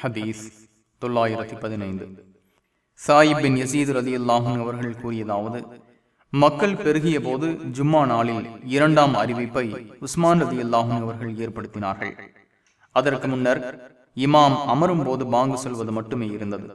ஹதீஸ் தொள்ளாயிரத்தி பதினைந்து. சாயிபின் யசீது யசீத் ரதி அல்லாஹன் அவர்கள் கூறியதாவது மக்கள் பெருகிய போது ஜும்மா நாளில் இரண்டாம் அறிவிப்பை உஸ்மான் ரதி அல்லாஹன் அவர்கள் ஏற்படுத்தினார்கள். அதற்கு முன்னர் இமாம் அமரும் போது பாங்கு சொல்வது மட்டுமே இருந்தது.